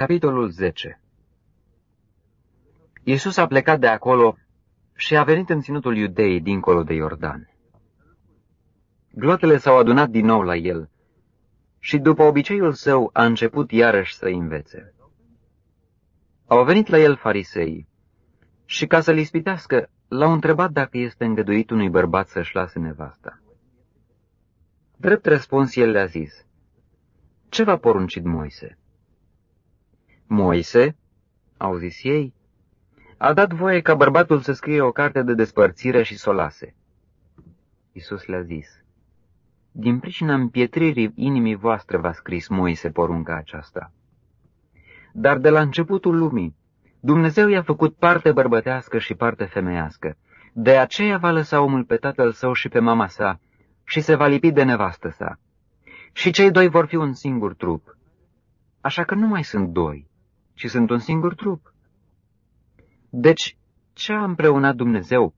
Capitolul 10 Iisus a plecat de acolo și a venit în ținutul iudeii dincolo de Iordan. Glotele s-au adunat din nou la el și după obiceiul său a început iarăși să învețe. Au venit la el farisei și ca să-l ispitească, l-au întrebat dacă este îngăduit unui bărbat să-și lase nevasta. Drept răspuns, el le-a zis, Ce v-a poruncit Moise? Moise, au zis ei, a dat voie ca bărbatul să scrie o carte de despărțire și să o lase. Iisus le-a zis, Din pricina împietririi inimii voastre v-a scris Moise porunca aceasta. Dar de la începutul lumii, Dumnezeu i-a făcut parte bărbătească și parte femeiască. De aceea va lăsa omul pe tatăl său și pe mama sa și se va lipi de nevastă sa. Și cei doi vor fi un singur trup. Așa că nu mai sunt doi, ci sunt un singur trup. Deci, ce a împreunat Dumnezeu,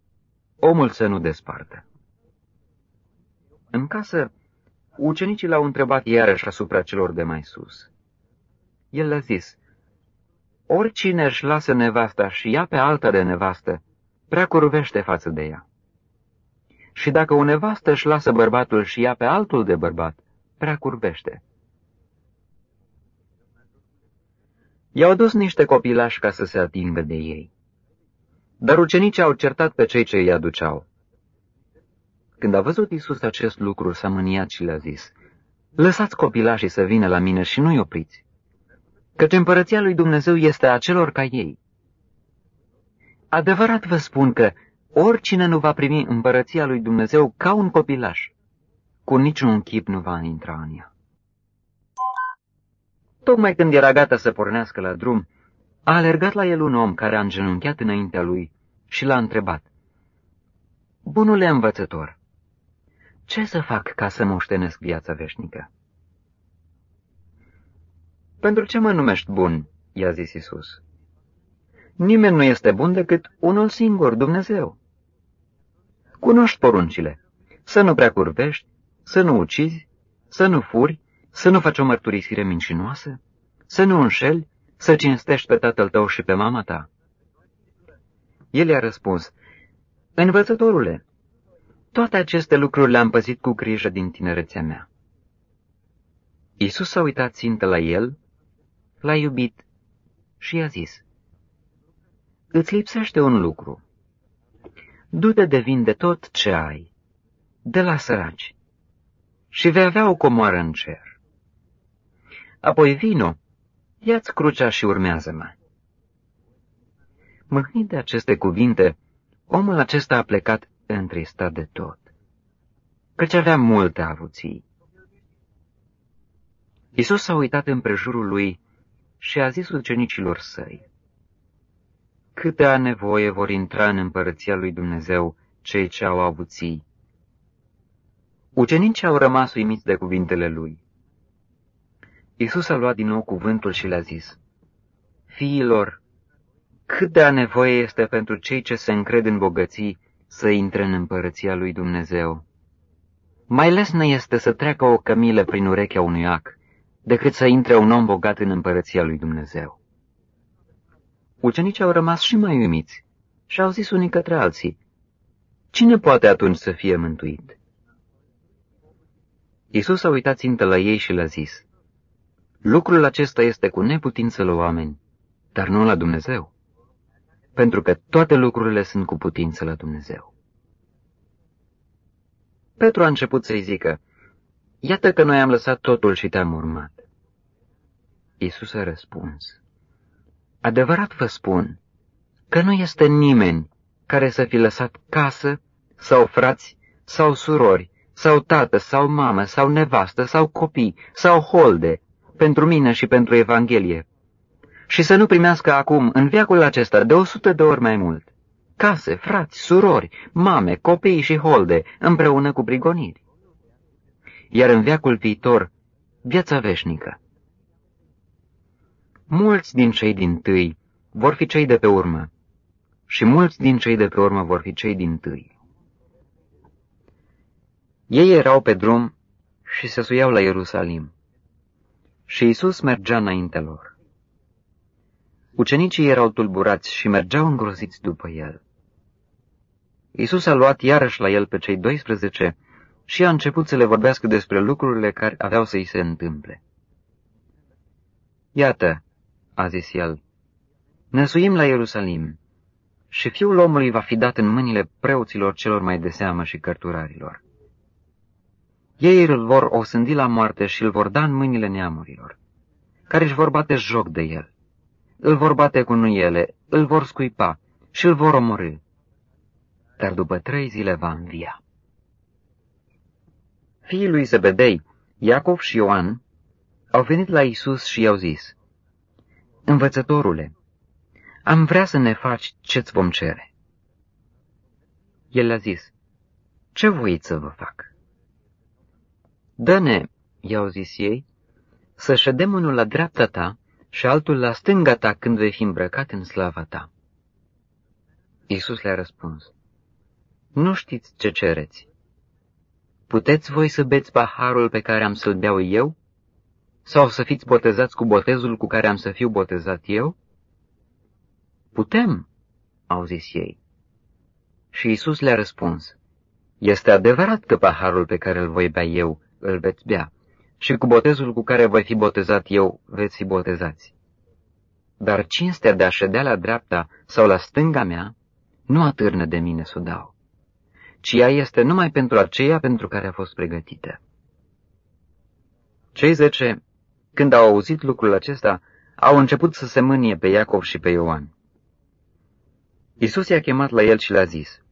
omul să nu despartă? În casă, ucenicii l-au întrebat iarăși asupra celor de mai sus. El le-a zis, Oricine își lasă nevasta și ia pe alta de nevastă, prea curvește față de ea. Și dacă o nevastă își lasă bărbatul și ia pe altul de bărbat, prea curvește. I-au dus niște copilași ca să se atingă de ei. Dar ucenicii au certat pe cei ce îi aduceau. Când a văzut Isus acest lucru, s-a mâniat și le-a zis, Lăsați copilașii să vină la mine și nu-i opriți, căci împărăția lui Dumnezeu este a celor ca ei. Adevărat vă spun că oricine nu va primi împărăția lui Dumnezeu ca un copilaș, cu niciun chip nu va intra în ea. Tocmai când era gata să pornească la drum, a alergat la el un om care a îngenunchiat înaintea lui și l-a întrebat. Bunule învățător, ce să fac ca să moștenesc viața veșnică? Pentru ce mă numești bun? i-a zis Isus. Nimeni nu este bun decât unul singur, Dumnezeu. Cunoști poruncile. Să nu prea curvești, să nu ucizi, să nu furi, să nu faci o mărturisire mincinoasă, să nu înșeli, să cinstești pe tatăl tău și pe mama ta. El i-a răspuns, Învățătorule, toate aceste lucruri le-am păzit cu grijă din tinerețea mea. Iisus s-a uitat țintă la el, l-a iubit și i-a zis, Îți lipsește un lucru. Du-te de vin de tot ce ai, de la săraci, și vei avea o comoară în cer. Apoi vino, ia-ți crucea și urmează-mă. Mâhnit de aceste cuvinte, omul acesta a plecat întristat de tot, căci avea multe avuții. Isus s-a uitat împrejurul lui și a zis ucenicilor săi, Câte nevoie vor intra în împărăția lui Dumnezeu cei ce au avuții. Ucenicii au rămas uimiți de cuvintele lui. Isus a luat din nou cuvântul și le-a zis, Fiilor, cât de a nevoie este pentru cei ce se încred în bogății să intre în împărăția lui Dumnezeu. Mai lesne este să treacă o cămilă prin urechea unui ac, decât să intre un om bogat în împărăția lui Dumnezeu. Ucenicii au rămas și mai uimiți și au zis unii către alții, Cine poate atunci să fie mântuit? Iisus a uitat țintă la ei și le-a zis, Lucrul acesta este cu neputință la oameni, dar nu la Dumnezeu, pentru că toate lucrurile sunt cu putință la Dumnezeu. Petru a început să-i zică, Iată că noi am lăsat totul și te-am urmat. Iisus a răspuns, Adevărat vă spun că nu este nimeni care să fi lăsat casă sau frați sau surori sau tată sau mamă sau nevastă sau copii sau holde pentru mine și pentru Evanghelie și să nu primească acum, în viacul acesta, de o sută de ori mai mult. Case, frați, surori, mame, copii și holde, împreună cu prigoniri. Iar în viacul viitor, viața veșnică. Mulți din cei din tâi vor fi cei de pe urmă și mulți din cei de pe urmă vor fi cei din tâi. Ei erau pe drum și se suiau la Ierusalim. Și Isus mergea înaintea lor. Ucenicii erau tulburați și mergeau îngroziți după el. Isus a luat iarăși la el pe cei 12 și a început să le vorbească despre lucrurile care aveau să-i se întâmple. Iată, a zis el, ne suim la Ierusalim și fiul omului va fi dat în mâinile preoților celor mai de seamă și cărturarilor. Ei îl vor osândi la moarte și îl vor da în mâinile neamurilor, care își vor bate joc de el. Îl vor bate cu nuiele, îl vor scuipa și îl vor omorâ. Dar după trei zile va învia. Fiii lui Zebedei, Iacov și Ioan, au venit la Isus și i-au zis, Învățătorule, am vrea să ne faci ce-ți vom cere. El le-a zis, Ce voiți să vă fac? Dă-ne, i-au zis ei, să ședem unul la dreapta ta și altul la stânga ta când vei fi îmbrăcat în slava ta. Iisus le-a răspuns, Nu știți ce cereți. Puteți voi să beți paharul pe care am să-l beau eu? Sau să fiți botezați cu botezul cu care am să fiu botezat eu? Putem, au zis ei. Și Isus le-a răspuns, Este adevărat că paharul pe care îl voi bea eu îl veți bea, și cu botezul cu care voi fi botezat eu veți fi botezați. Dar cinstea de a ședea la dreapta sau la stânga mea nu atârnă de mine să o dau, ci ea este numai pentru aceea pentru care a fost pregătită. Cei zece, când au auzit lucrul acesta, au început să se mânie pe Iacov și pe Ioan. Isus i-a chemat la el și le-a zis,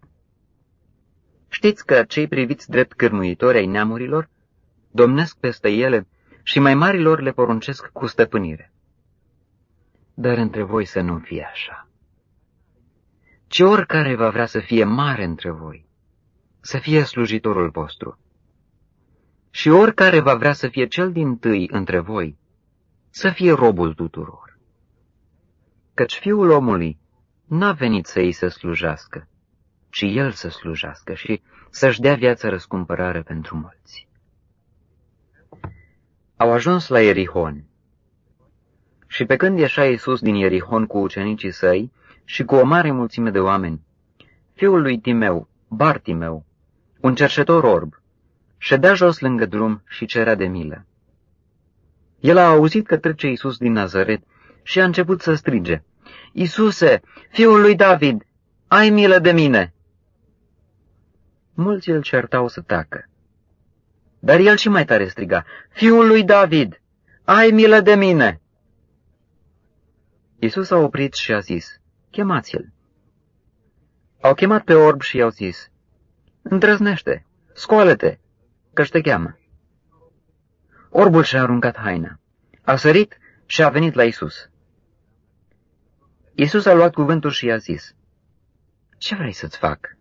Știți că cei priviți drept cârmuitori ai neamurilor domnesc peste ele și mai marilor le poruncesc cu stăpânire. Dar între voi să nu fie așa. Ce oricare va vrea să fie mare între voi, să fie slujitorul vostru. Și oricare va vrea să fie cel din tâi între voi, să fie robul tuturor. Căci fiul omului n-a venit să îi se slujească, ci el să slujească și să-și dea viața răscumpărare pentru mulți. Au ajuns la Erihon. Și pe când ieșea Iisus din Erihon cu ucenicii săi și cu o mare mulțime de oameni, fiul lui Timeu, Bartimeu, un cerșetor orb, ședea jos lângă drum și cerea de milă. El a auzit că trece Iisus din Nazaret și a început să strige, Iisuse, fiul lui David, ai milă de mine! Mulți îl certau să tacă. Dar el și mai tare striga, Fiul lui David, ai milă de mine! Iisus a oprit și a zis, Chemați-l. Au chemat pe orb și i-au zis, Îndrăznește, scoală-te, că te cheamă. Orbul și-a aruncat haina, a sărit și a venit la Isus. Isus a luat cuvântul și i-a zis, Ce vrei să-ți fac?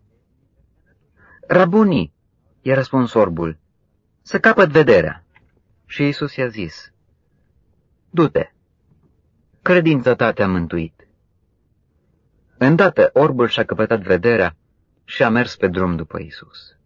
Rabunii, i-a răspuns orbul, să capăt vederea. Și Isus i-a zis, Du-te, credința ta te-a mântuit. Îndată orbul și-a căpătat vederea și a mers pe drum după Isus.